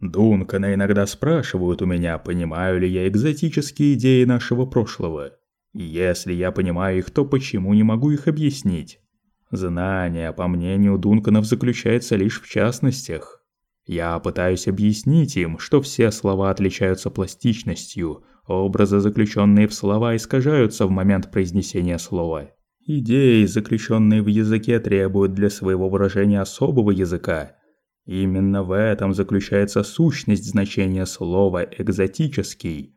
Дункана иногда спрашивают у меня, понимаю ли я экзотические идеи нашего прошлого. Если я понимаю их, то почему не могу их объяснить? Знание, по мнению Дунканов, заключается лишь в частностях. Я пытаюсь объяснить им, что все слова отличаются пластичностью, образы, заключенные в слова, искажаются в момент произнесения слова. Идеи, заключенные в языке, требуют для своего выражения особого языка, Именно в этом заключается сущность значения слова «экзотический».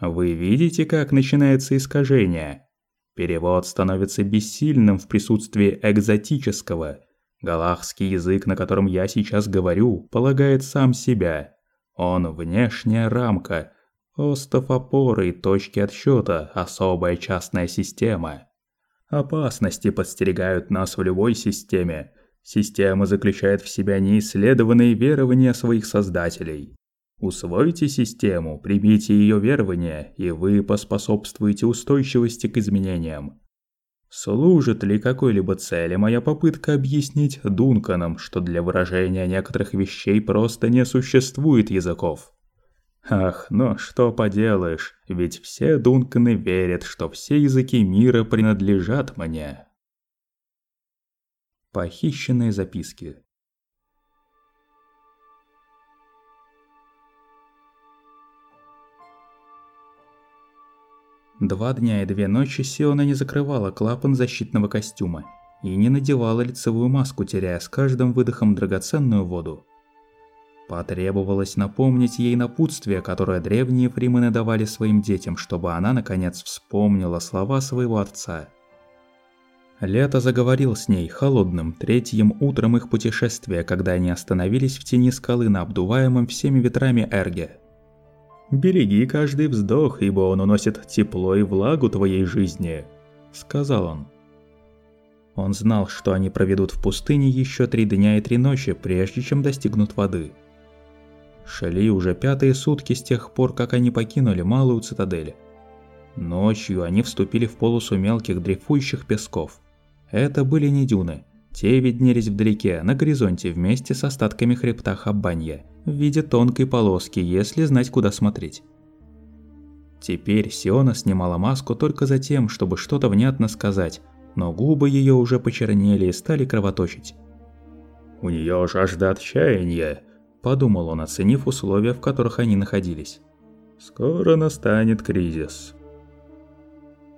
Вы видите, как начинается искажение? Перевод становится бессильным в присутствии экзотического. Галахский язык, на котором я сейчас говорю, полагает сам себя. Он внешняя рамка, остов опоры и точки отсчета, особая частная система. Опасности подстерегают нас в любой системе – Система заключает в себя неисследованные верования своих создателей. Усвойте систему, примите ее верования, и вы поспособствуете устойчивости к изменениям. Служит ли какой-либо цели моя попытка объяснить Дунканам, что для выражения некоторых вещей просто не существует языков? Ах, но что поделаешь, ведь все Дунканы верят, что все языки мира принадлежат мне. Похищенные записки. Два дня и две ночи Сиона не закрывала клапан защитного костюма и не надевала лицевую маску, теряя с каждым выдохом драгоценную воду. Потребовалось напомнить ей напутствие, которое древние фримены давали своим детям, чтобы она наконец вспомнила слова своего отца – Лето заговорил с ней холодным третьим утром их путешествия, когда они остановились в тени скалы на обдуваемом всеми ветрами Эрге. «Береги каждый вздох, ибо он уносит тепло и влагу твоей жизни», — сказал он. Он знал, что они проведут в пустыне еще три дня и три ночи, прежде чем достигнут воды. Шли уже пятые сутки с тех пор, как они покинули малую цитадель. Ночью они вступили в полосу мелких дрейфующих песков. Это были не дюны. Те виднелись вдалеке, на горизонте, вместе с остатками хребта Хабанья, в виде тонкой полоски, если знать, куда смотреть. Теперь Сиона снимала маску только за тем, чтобы что-то внятно сказать, но губы ее уже почернели и стали кровоточить. «У нее жажда отчаяния», – подумал он, оценив условия, в которых они находились. «Скоро настанет кризис».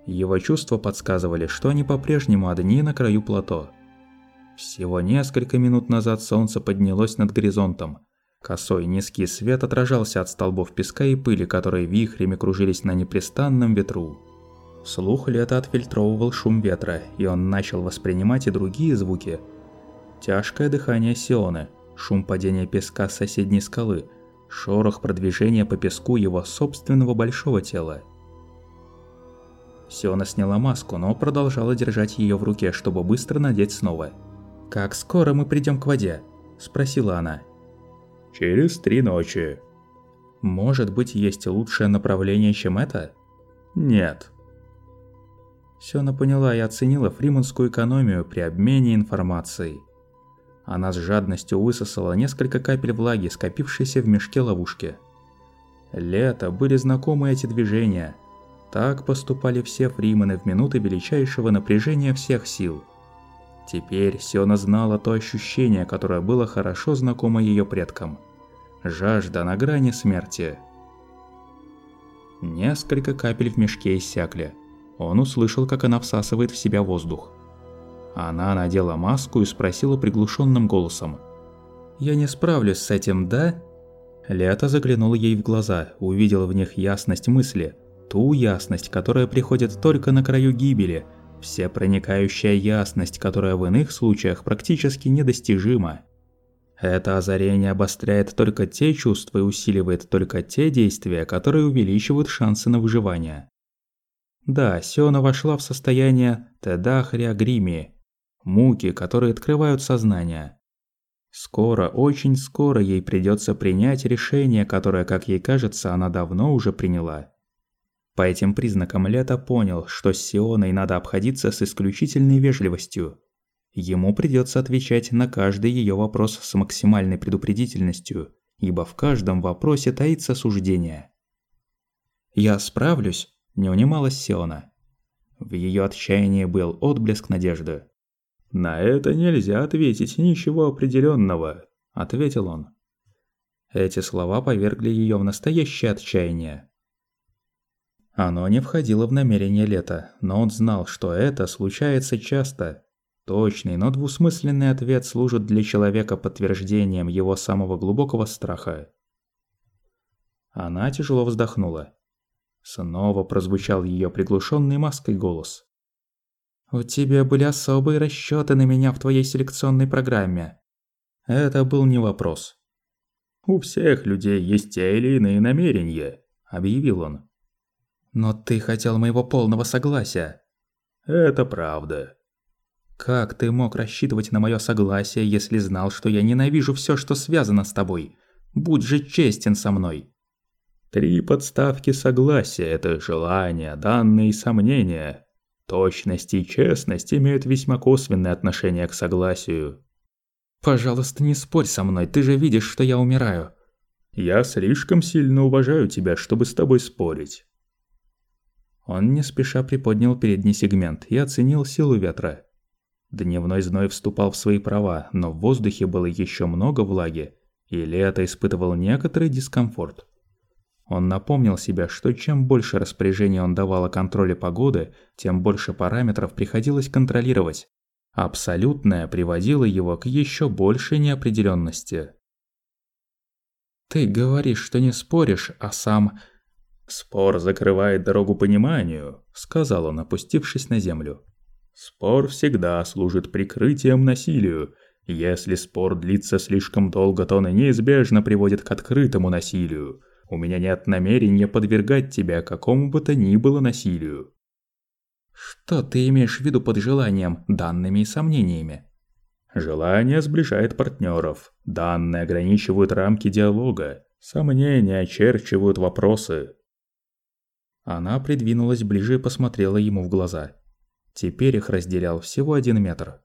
Его чувства подсказывали, что они по-прежнему одни на краю плато. Всего несколько минут назад солнце поднялось над горизонтом. Косой низкий свет отражался от столбов песка и пыли, которые вихрями кружились на непрестанном ветру. Слух лета отфильтровывал шум ветра, и он начал воспринимать и другие звуки. Тяжкое дыхание Сионы, шум падения песка с соседней скалы, шорох продвижения по песку его собственного большого тела – Сиона сняла маску, но продолжала держать ее в руке, чтобы быстро надеть снова. «Как скоро мы придем к воде?» – спросила она. «Через три ночи». «Может быть, есть лучшее направление, чем это?» «Нет». Сиона поняла и оценила фриманскую экономию при обмене информацией. Она с жадностью высосала несколько капель влаги, скопившейся в мешке ловушки. Лето были знакомы эти движения – так поступали все фримены в минуты величайшего напряжения всех сил. Теперь Сиона знала то ощущение, которое было хорошо знакомо ее предкам. Жажда на грани смерти. Несколько капель в мешке иссякли. Он услышал, как она всасывает в себя воздух. Она надела маску и спросила приглушенным голосом. «Я не справлюсь с этим, да?» Лето заглянул ей в глаза, увидел в них ясность мысли – Ту ясность, которая приходит только на краю гибели, всепроникающая ясность, которая в иных случаях практически недостижима. Это озарение обостряет только те чувства и усиливает только те действия, которые увеличивают шансы на выживание. Да, Сиона вошла в состояние Тедахриагрими, муки, которые открывают сознание. Скоро, очень скоро ей придется принять решение, которое, как ей кажется, она давно уже приняла. По этим признакам Лето понял, что с Сионой надо обходиться с исключительной вежливостью. Ему придется отвечать на каждый ее вопрос с максимальной предупредительностью ибо в каждом вопросе таится суждение. «Я справлюсь», – не унималась Сиона. В ее отчаянии был отблеск надежды. «На это нельзя ответить ничего определенного, ответил он. Эти слова повергли ее в настоящее отчаяние. Оно не входило в намерение Лета, но он знал, что это случается часто. Точный, но двусмысленный ответ служит для человека подтверждением его самого глубокого страха. Она тяжело вздохнула. Снова прозвучал ее приглушенный маской голос. «У тебя были особые расчеты на меня в твоей селекционной программе». Это был не вопрос. «У всех людей есть те или иные намерения», – объявил он. Но ты хотел моего полного согласия. Это правда. Как ты мог рассчитывать на моё согласие, если знал, что я ненавижу всё, что связано с тобой? Будь же честен со мной. Три подставки согласия – это желание, данные и сомнения. Точность и честность имеют весьма косвенное отношение к согласию. Пожалуйста, не спорь со мной, ты же видишь, что я умираю. Я слишком сильно уважаю тебя, чтобы с тобой спорить. Он не спеша приподнял передний сегмент и оценил силу ветра. Дневной зной вступал в свои права, но в воздухе было еще много влаги, и Лето испытывал некоторый дискомфорт. Он напомнил себе, что чем больше распоряжений он давал о контроле погоды, тем больше параметров приходилось контролировать. Абсолютное приводило его к еще большей неопределенности. «Ты говоришь, что не споришь, а сам «Спор закрывает дорогу пониманию», – сказал он, опустившись на землю. «Спор всегда служит прикрытием насилию. Если спор длится слишком долго, то он неизбежно приводит к открытому насилию. У меня нет намерения подвергать тебя какому бы то ни было насилию». «Что ты имеешь в виду под желанием, данными и сомнениями?» Желание сближает партнеров, данные ограничивают рамки диалога, сомнения очерчивают вопросы, она придвинулась ближе и посмотрела ему в глаза. Теперь их разделял всего один метр.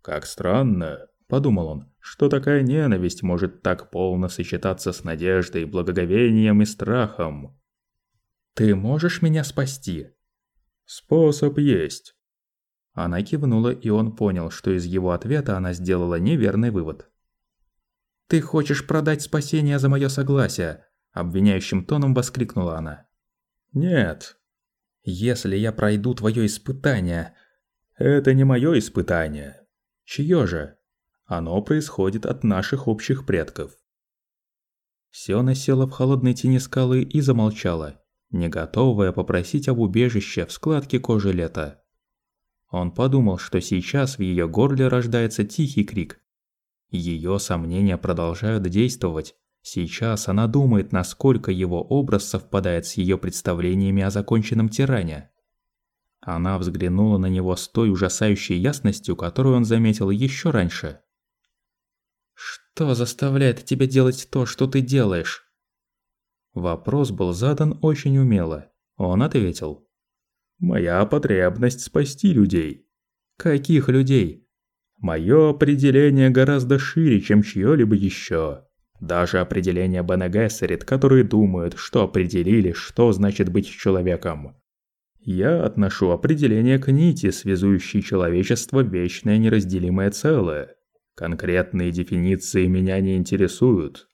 «Как странно», – подумал он, – «что такая ненависть может так полно сочетаться с надеждой, благоговением и страхом». «Ты можешь меня спасти?» «Способ есть». Она кивнула, и он понял, что из его ответа она сделала неверный вывод. «Ты хочешь продать спасение за мое согласие?» – обвиняющим тоном воскликнула она. Нет. Если я пройду твое испытание... Это не мое испытание. Чье же? Оно происходит от наших общих предков. Сёна села в холодной тени скалы и замолчала, не готовая попросить об убежище в складке кожи лета. Он подумал, что сейчас в ее горле рождается тихий крик. Ее сомнения продолжают действовать, Сейчас она думает, насколько его образ совпадает с ее представлениями о законченном тиране. Она взглянула на него с той ужасающей ясностью, которую он заметил еще раньше. «Что заставляет тебя делать то, что ты делаешь?» Вопрос был задан очень умело. Он ответил. «Моя потребность спасти людей». «Каких людей?» «Мое определение гораздо шире, чем чьё-либо еще. Даже определение Бене Гессерит, которые думают, что определили, что значит быть человеком. Я отношу определение к нити, связующей человечество вечное неразделимое целое. Конкретные дефиниции меня не интересуют.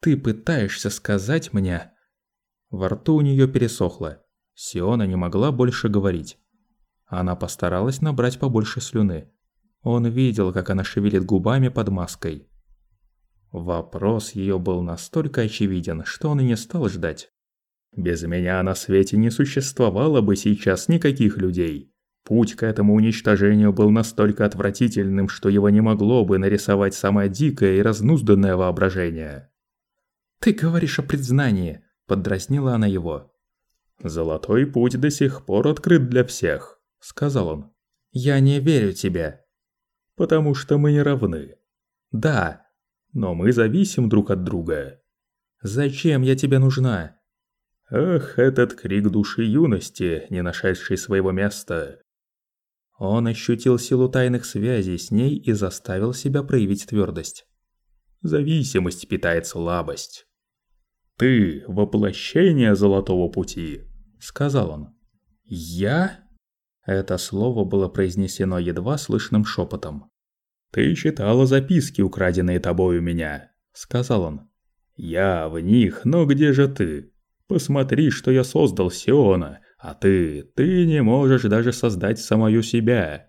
Ты пытаешься сказать мне... Во рту у нее пересохло. Сиона не могла больше говорить. Она постаралась набрать побольше слюны. Он видел, как она шевелит губами под маской. Вопрос ее был настолько очевиден, что он и не стал ждать. «Без меня на свете не существовало бы сейчас никаких людей. Путь к этому уничтожению был настолько отвратительным, что его не могло бы нарисовать самое дикое и разнузданное воображение». «Ты говоришь о признании», – поддразнила она его. «Золотой путь до сих пор открыт для всех», – сказал он. «Я не верю тебе». «Потому что мы не равны». «Да, но мы зависим друг от друга. Зачем я тебе нужна? Ах, этот крик души юности, не нашедший своего места. Он ощутил силу тайных связей с ней и заставил себя проявить твердость. Зависимость питает слабость. «Ты – воплощение Золотого Пути», – сказал он. «Я?» Это слово было произнесено едва слышным шепотом. «Ты читала записки, украденные тобой у меня», – сказал он. «Я в них, но где же ты? Посмотри, что я создал Сиона, а ты, ты не можешь даже создать самую себя».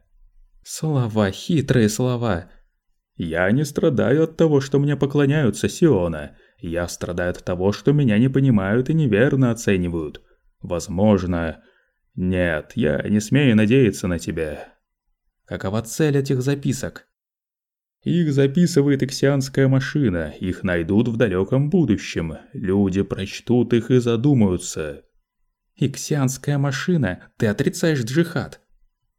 Слова, хитрые слова. Я не страдаю от того, что мне поклоняются Сиона. Я страдаю от того, что меня не понимают и неверно оценивают. Возможно... Нет, я не смею надеяться на тебя. Какова цель этих записок? Их записывает иксианская машина, их найдут в далеком будущем. Люди прочтут их и задумаются. Иксианская машина? Ты отрицаешь джихад?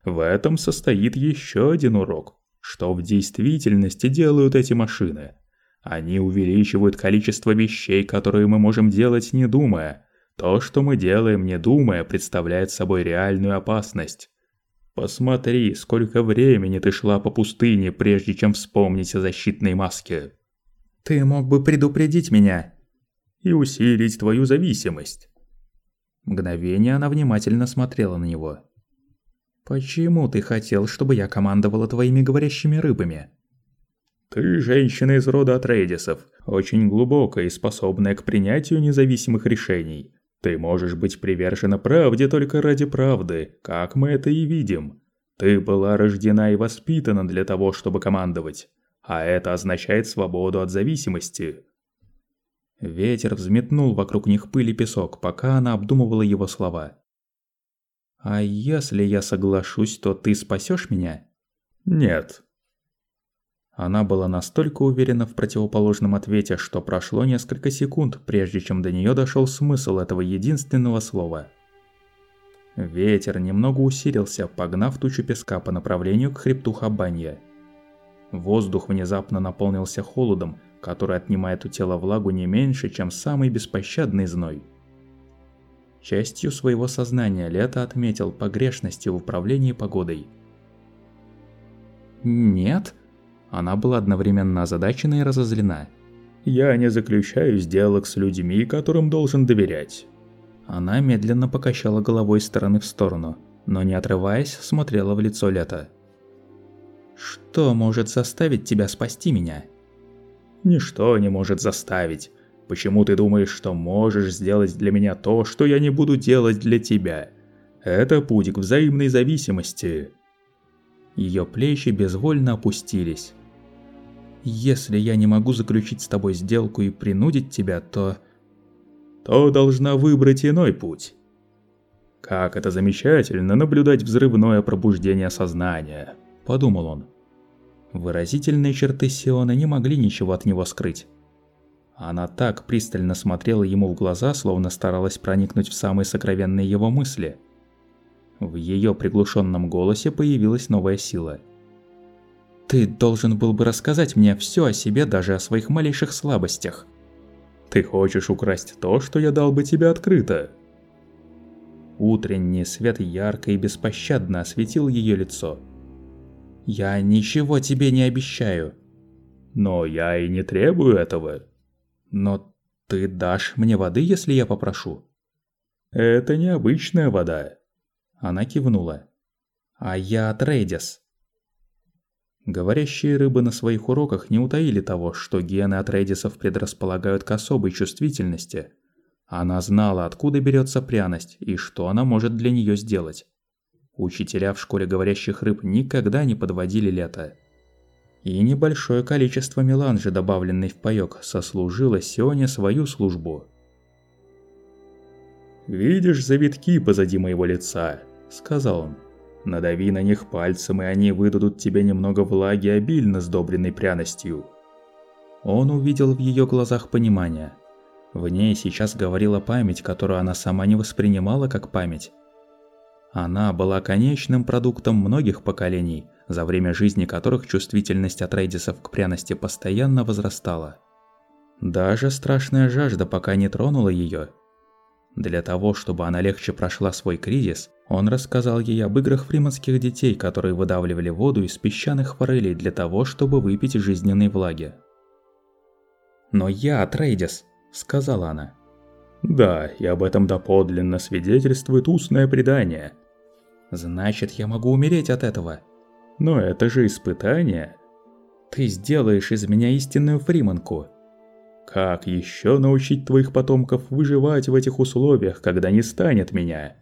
В этом состоит еще один урок. Что в действительности делают эти машины? Они увеличивают количество вещей, которые мы можем делать не думая. То, что мы делаем не думая, представляет собой реальную опасность. Посмотри, сколько времени ты шла по пустыне, прежде чем вспомнить о защитной маске. Ты мог бы предупредить меня. И усилить твою зависимость. Мгновение она внимательно смотрела на него. «Почему ты хотел, чтобы я командовала твоими говорящими рыбами?» «Ты женщина из рода Атрейдисов, очень глубокая и способная к принятию независимых решений. Ты можешь быть привержена правде только ради правды, как мы это и видим. Ты была рождена и воспитана для того, чтобы командовать, а это означает свободу от зависимости». Ветер взметнул вокруг них пыль и песок, пока она обдумывала его слова. «А если я соглашусь, то ты спасешь меня?» «Нет». Она была настолько уверена в противоположном ответе, что прошло несколько секунд, прежде чем до нее дошел смысл этого единственного слова. Ветер немного усилился, погнав тучу песка по направлению к хребту Хабанья. Воздух внезапно наполнился холодом, который отнимает у тела влагу не меньше, чем самый беспощадный зной. Частью своего сознания Лето отметил погрешности в управлении погодой. «Нет?» Она была одновременно озадачена и разозлена. «Я не заключаю сделок с людьми, которым должен доверять». Она медленно покачала головой из стороны в сторону, но не отрываясь, смотрела в лицо Лето. «Что может заставить тебя спасти меня?» «Ничто не может заставить. Почему ты думаешь, что можешь сделать для меня то, что я не буду делать для тебя? Это путь к взаимной зависимости. Ее плечи безвольно опустились. Если я не могу заключить с тобой сделку и принудить тебя, то... То должна выбрать иной путь. Как это замечательно наблюдать взрывное пробуждение сознания, подумал он. Выразительные черты Сиона не могли ничего от него скрыть. Она так пристально смотрела ему в глаза, словно старалась проникнуть в самые сокровенные его мысли. В ее приглушенном голосе появилась новая сила. «Ты должен был бы рассказать мне все о себе, даже о своих малейших слабостях». «Ты хочешь украсть то, что я дал бы тебе открыто?» Утренний свет ярко и беспощадно осветил ее лицо. «Я ничего тебе не обещаю». «Но я и не требую этого», но ты дашь мне воды, если я попрошу? Это необычная вода. Она кивнула. А я Атрейдис. Говорящие рыбы на своих уроках не утаили того, что гены Атрейдисов предрасполагают к особой чувствительности. Она знала, откуда берется пряность и что она может для нее сделать. Учителя в школе говорящих рыб никогда не подводили лето и небольшое количество меланжи, добавленной в паёк, сослужило Сионе свою службу. «Видишь завитки позади моего лица?» – сказал он. «Надави на них пальцем, и они выдадут тебе немного влаги, обильно сдобренной пряностью». Он увидел в ее глазах понимание. В ней сейчас говорила память, которую она сама не воспринимала как память. Она была конечным продуктом многих поколений, за время жизни которых чувствительность Атрейдисов к пряности постоянно возрастала. Даже страшная жажда пока не тронула ее. Для того, чтобы она легче прошла свой кризис, он рассказал ей об играх фриманских детей, которые выдавливали воду из песчаных форелей для того, чтобы выпить жизненной влаги. «Но я Трейдис», — сказала она. «Да, и об этом доподлинно свидетельствует устное предание». «Значит, я могу умереть от этого». «Но это же испытание». «Ты сделаешь из меня истинную фриманку». «Как еще научить твоих потомков выживать в этих условиях, когда не станет меня?»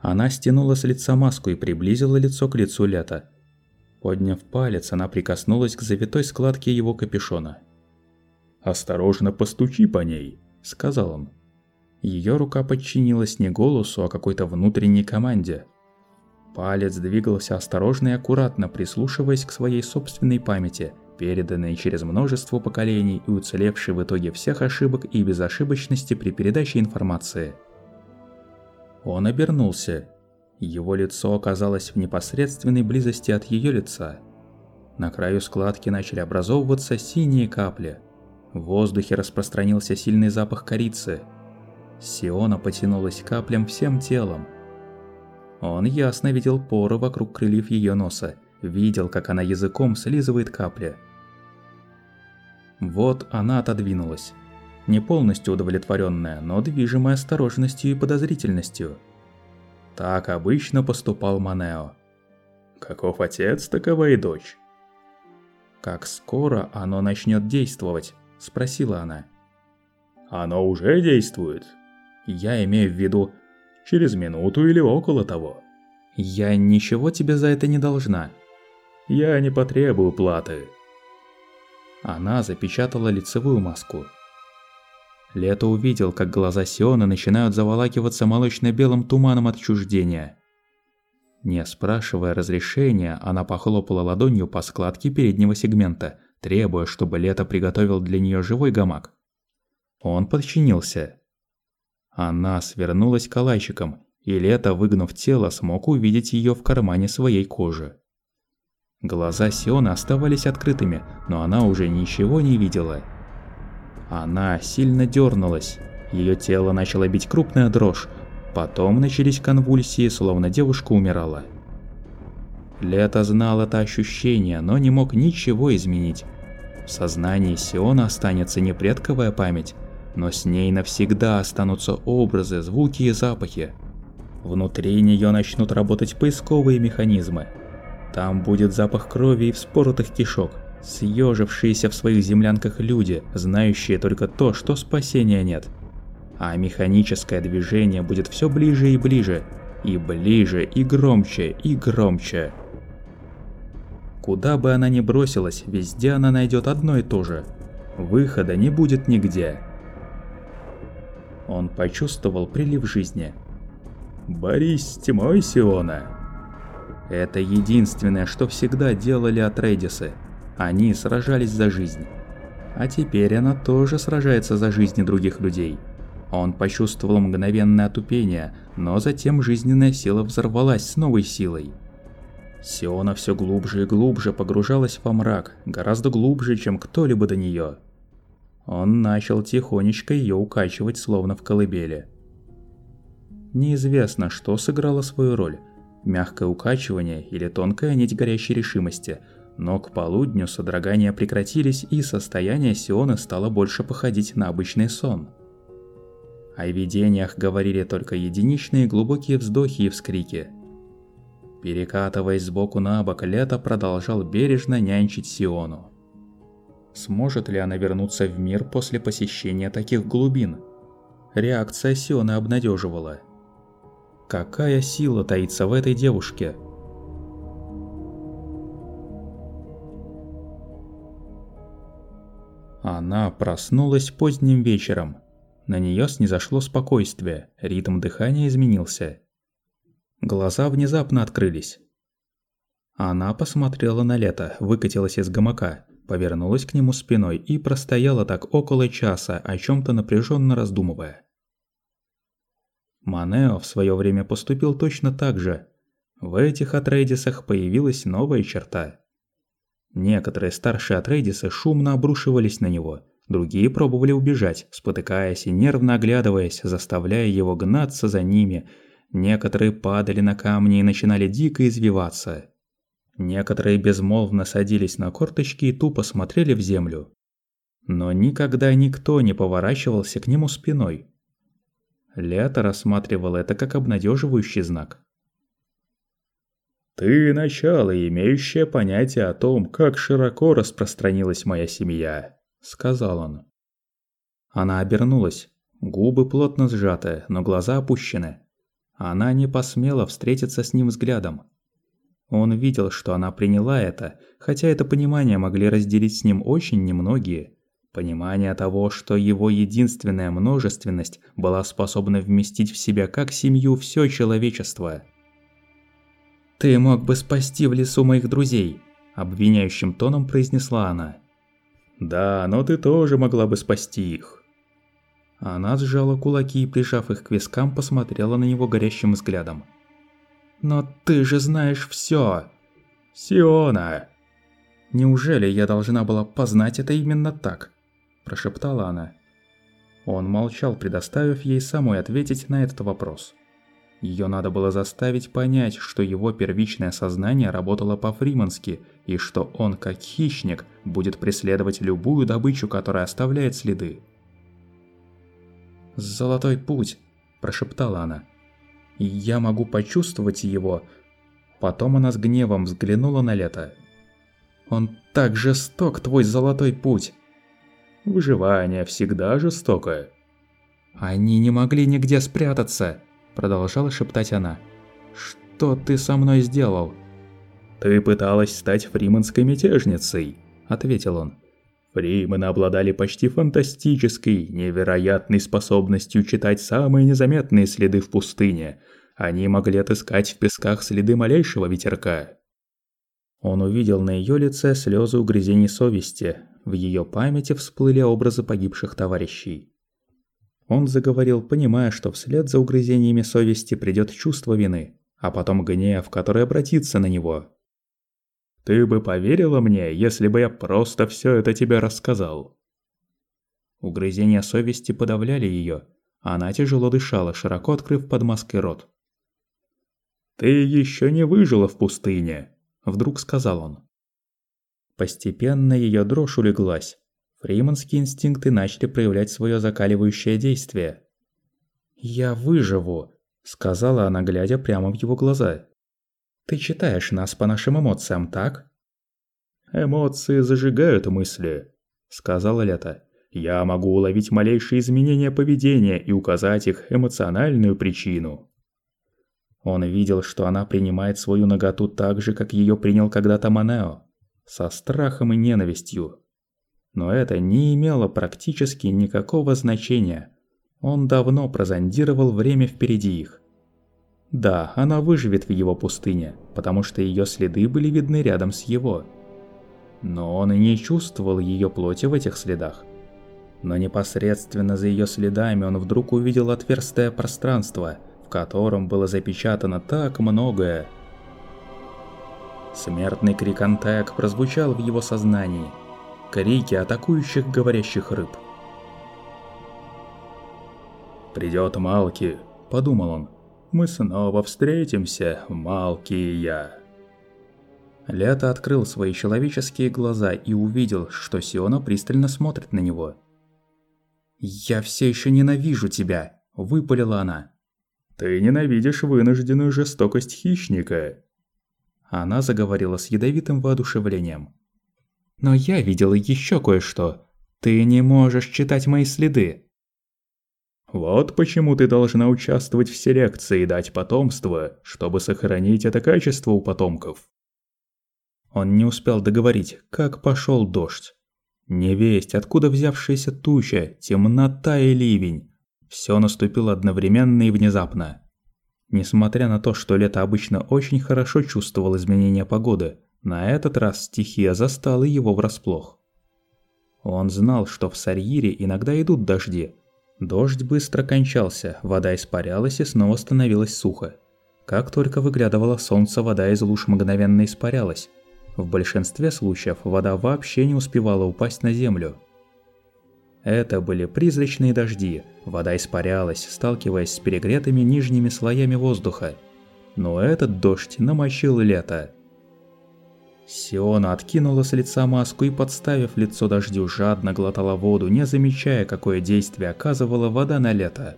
Она стянула с лица маску и приблизила лицо к лицу Лета. Подняв палец, она прикоснулась к завитой складке его капюшона. «Осторожно постучи по ней», — сказал он. Ее рука подчинилась не голосу, а какой-то внутренней команде. Палец двигался осторожно и аккуратно, прислушиваясь к своей собственной памяти, переданной через множество поколений и уцелевшей в итоге всех ошибок и безошибочности при передаче информации. Он обернулся. Его лицо оказалось в непосредственной близости от ее лица. На краю складки начали образовываться синие капли. В воздухе распространился сильный запах корицы. Сиона потянулась каплям всем телом. Он ясно видел поры вокруг крыльев ее носа, видел, как она языком слизывает капли. Вот она отодвинулась не полностью удовлетворенная, но движимая осторожностью и подозрительностью. Так обычно поступал Манео. Каков отец, такова и дочь. «Как скоро оно начнет действовать?» – спросила она. «Оно уже действует?» «Я имею в виду...» «Через минуту или около того». «Я ничего тебе за это не должна». «Я не потребую платы». Она запечатала лицевую маску. Лето увидел, как глаза Сиона начинают заволакиваться молочно-белым туманом отчуждения. Не спрашивая разрешения, она похлопала ладонью по складке переднего сегмента, требуя, чтобы Лето приготовил для нее живой гамак. Он подчинился. Она свернулась калачиком, и Лето, выгнув тело, смог увидеть ее в кармане своей кожи. Глаза Сиона оставались открытыми, но она уже ничего не видела. Она сильно дернулась. Ее тело начало бить крупная дрожь. Потом начались конвульсии, словно девушка умирала. Лето знал это ощущение, но не мог ничего изменить. В сознании Сиона останется не предковая память, но с ней навсегда останутся образы, звуки и запахи. Внутри нее начнут работать поисковые механизмы. Там будет запах крови и вспоротых кишок – Съежившиеся в своих землянках люди, знающие только то, что спасения нет. А механическое движение будет все ближе и ближе, и ближе, и громче, и громче. Куда бы она ни бросилась, везде она найдет одно и то же. Выхода не будет нигде. Он почувствовал прилив жизни. «Борись с тьмой, Сиона!» Это единственное, что всегда делали Атрейдисы. Они сражались за жизнь. А теперь она тоже сражается за жизни других людей. Он почувствовал мгновенное отупение, но затем жизненная сила взорвалась с новой силой. Сиона все глубже и глубже погружалась во мрак, гораздо глубже, чем кто-либо до нее. Он начал тихонечко ее укачивать, словно в колыбели. Неизвестно, что сыграло свою роль – мягкое укачивание или тонкая нить горящей решимости – но к полудню содрогания прекратились, и состояние Сиона стало больше походить на обычный сон. О видениях говорили только единичные глубокие вздохи и вскрики. Перекатываясь сбоку на бок, Лето продолжал бережно нянчить Сиону. Сможет ли она вернуться в мир после посещения таких глубин? Реакция Сионы обнадеживала. Какая сила таится в этой девушке? Она проснулась поздним вечером. На нее снизошло спокойствие, ритм дыхания изменился. Глаза внезапно открылись. Она посмотрела на лето, выкатилась из гамака, повернулась к нему спиной и простояла так около часа, о чем то напряженно раздумывая. Манео в свое время поступил точно так же. В этих Атрейдисах появилась новая черта. Некоторые старшие Атрейдисы шумно обрушивались на него, другие пробовали убежать, спотыкаясь и нервно оглядываясь, заставляя его гнаться за ними. Некоторые падали на камни и начинали дико извиваться. Некоторые безмолвно садились на корточки и тупо смотрели в землю. но никогда никто не поворачивался к нему спиной. Лето рассматривал это как обнадеживающий знак. «Ты начало, имеющее понятие о том, как широко распространилась моя семья», — сказал он. Она обернулась, губы плотно сжаты, но глаза опущены. Она не посмела встретиться с ним взглядом. Он видел, что она приняла это, хотя это понимание могли разделить с ним очень немногие. Понимание того, что его единственная множественность была способна вместить в себя как семью все человечество. «Ты мог бы спасти в лесу моих друзей», – обвиняющим тоном произнесла она. «Да, но ты тоже могла бы спасти их». Она сжала кулаки и, прижав их к вискам, посмотрела на него горящим взглядом. «Но ты же знаешь всё!» «Сиона!» «Неужели я должна была познать это именно так?» – прошептала она. Он молчал, предоставив ей самой ответить на этот вопрос. Ее надо было заставить понять, что его первичное сознание работало по-фримански, и что он, как хищник, будет преследовать любую добычу, которая оставляет следы. «Золотой путь», – прошептала она. «Я могу почувствовать его». Потом она с гневом взглянула на Лето. «Он так жесток, твой золотой путь!» Выживание всегда жестокое. «Они не могли нигде спрятаться», – продолжала шептать она. «Что ты со мной сделал?» «Ты пыталась стать фриманской мятежницей», – ответил он. Фримены обладали почти фантастической, невероятной способностью читать самые незаметные следы в пустыне. Они могли отыскать в песках следы малейшего ветерка. Он увидел на ее лице слезы угрызений совести, в ее памяти всплыли образы погибших товарищей. Он заговорил, понимая, что вслед за угрызениями совести придет чувство вины, а потом гнев, который обратится на него. «Ты бы поверила мне, если бы я просто все это тебе рассказал?» Угрызения совести подавляли ее. Она тяжело дышала, широко открыв под маской рот. «Ты еще не выжила в пустыне», – вдруг сказал он. Постепенно ее дрожь улеглась. Фриманские инстинкты начали проявлять свое закаливающее действие. «Я выживу», – сказала она, глядя прямо в его глаза. «Ты читаешь нас по нашим эмоциям, так?» «Эмоции зажигают мысли», – сказала Лето. «Я могу уловить малейшие изменения поведения и указать их эмоциональную причину». Он видел, что она принимает свою наготу так же, как ее принял когда-то Манео со страхом и ненавистью. Но это не имело практически никакого значения. Он давно прозондировал время впереди их. Да, она выживет в его пустыне, потому что ее следы были видны рядом с его. Но он и не чувствовал ее плоти в этих следах. Но непосредственно за ее следами он вдруг увидел отверстое пространство, в котором было запечатано так многое, Смертный крик Антек прозвучал в его сознании. Крики атакующих говорящих рыб. «Придет Малки», – подумал он. «Мы снова встретимся, Малки и я». Лето открыл свои человеческие глаза и увидел, что Сиона пристально смотрит на него. «Я все еще ненавижу тебя», – выпалила она. «Ты ненавидишь вынужденную жестокость хищника», она заговорила с ядовитым воодушевлением. «Но я видела еще кое-что. Ты не можешь читать мои следы». «Вот почему ты должна участвовать в селекции и дать потомство, чтобы сохранить это качество у потомков». Он не успел договорить, как пошел дождь. Невесть, откуда взявшаяся туча, темнота и ливень. Все наступило одновременно и внезапно. Несмотря на то, что лето обычно очень хорошо чувствовал изменения погоды, на этот раз стихия застала его врасплох. Он знал, что в Сарьире иногда идут дожди. Дождь быстро кончался, вода испарялась и снова становилась сухо. Как только выглядывало солнце, вода из луж мгновенно испарялась. В большинстве случаев вода вообще не успевала упасть на землю. Это были призрачные дожди, вода испарялась, сталкиваясь с перегретыми нижними слоями воздуха. Но этот дождь намочил лето. Сиона откинула с лица маску и, подставив лицо дождю, жадно глотала воду, не замечая, какое действие оказывала вода на лето.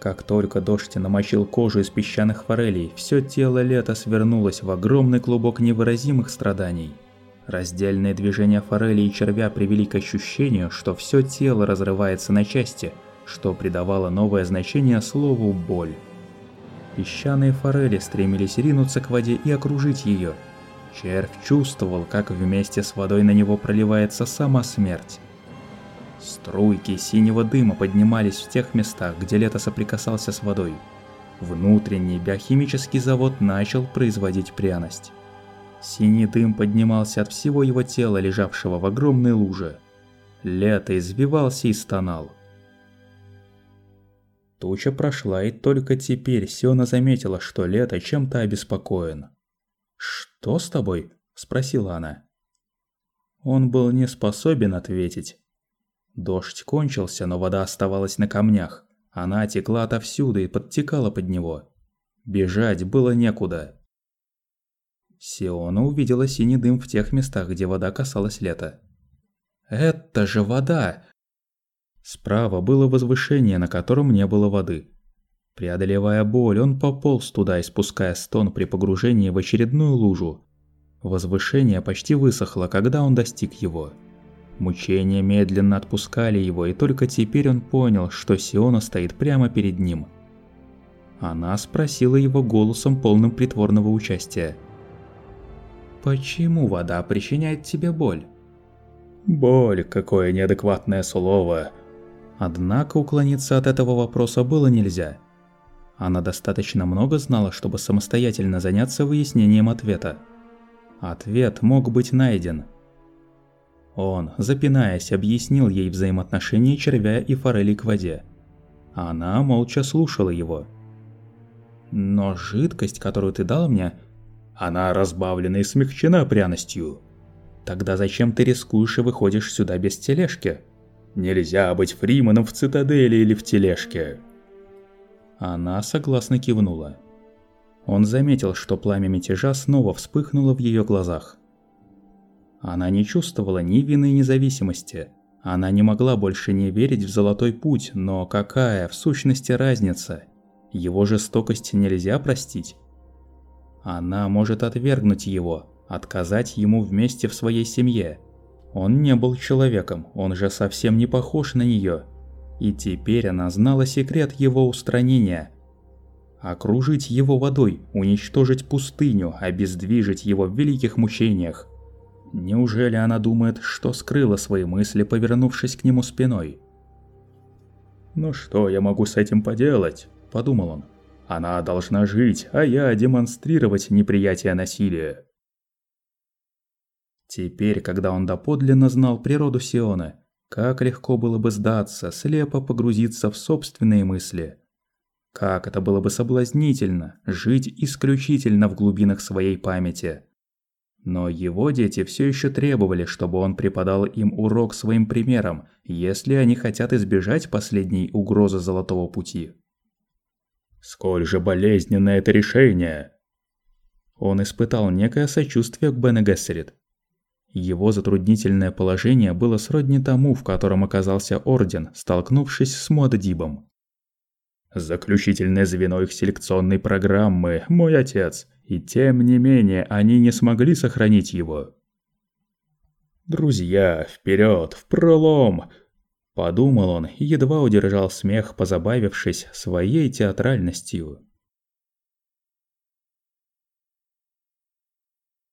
Как только дождь намочил кожу из песчаных форелей, все тело лета свернулось в огромный клубок невыразимых страданий. Раздельные движения форели и червя привели к ощущению, что все тело разрывается на части, что придавало новое значение слову «боль». Песчаные форели стремились ринуться к воде и окружить ее – Червь чувствовал, как вместе с водой на него проливается сама смерть. Струйки синего дыма поднимались в тех местах, где лето соприкасался с водой. Внутренний биохимический завод начал производить пряность. Синий дым поднимался от всего его тела, лежавшего в огромной луже. Лето извивался и стонал. Туча прошла, и только теперь Сиона заметила, что Лето чем-то обеспокоен. «Что с тобой?» – спросила она. Он был не способен ответить. Дождь кончился, но вода оставалась на камнях. Она текла отовсюду и подтекала под него. Бежать было некуда. Сиона увидела синий дым в тех местах, где вода касалась лета. «Это же вода!» Справа было возвышение, на котором не было воды. Преодолевая боль, он пополз туда, испуская стон при погружении в очередную лужу. Возвышение почти высохло, когда он достиг его. Мучения медленно отпускали его, и только теперь он понял, что Сиона стоит прямо перед ним. Она спросила его голосом, полным притворного участия. «Почему вода причиняет тебе боль?» «Боль, какое неадекватное слово!» Однако уклониться от этого вопроса было нельзя. Она достаточно много знала, чтобы самостоятельно заняться выяснением ответа. Ответ мог быть найден. Он, запинаясь, объяснил ей взаимоотношения червя и форели к воде. Она молча слушала его. «Но жидкость, которую ты дал мне, она разбавлена и смягчена пряностью. Тогда зачем ты рискуешь и выходишь сюда без тележки?» «Нельзя быть фриманом в цитадели или в тележке», она согласно кивнула. Он заметил, что пламя мятежа снова вспыхнуло в ее глазах. Она не чувствовала ни вины, ни зависимости. Она не могла больше не верить в золотой путь, но какая, в сущности, разница? Его жестокость нельзя простить. Она может отвергнуть его, отказать ему вместе в своей семье. Он не был человеком, он же совсем не похож на нее. И теперь она знала секрет его устранения. Окружить его водой, уничтожить пустыню, обездвижить его в великих мучениях. Неужели она думает, что скрыла свои мысли, повернувшись к нему спиной? «Ну что я могу с этим поделать?» – подумал он. «Она должна жить, а я демонстрировать неприятие насилия». Теперь, когда он доподлинно знал природу Сиона, как легко было бы сдаться, слепо погрузиться в собственные мысли. Как это было бы соблазнительно жить исключительно в глубинах своей памяти. Но его дети все еще требовали, чтобы он преподал им урок своим примером, если они хотят избежать последней угрозы Золотого Пути. «Сколь же болезненно это решение!» Он испытал некое сочувствие к Бене Гессерит. Его затруднительное положение было сродни тому, в котором оказался Орден, столкнувшись с Муаддибом. «Заключительное звено их селекционной программы – мой отец, и тем не менее они не смогли сохранить его». «Друзья, вперед, в пролом!» Подумал он и едва удержал смех, позабавившись своей театральностью.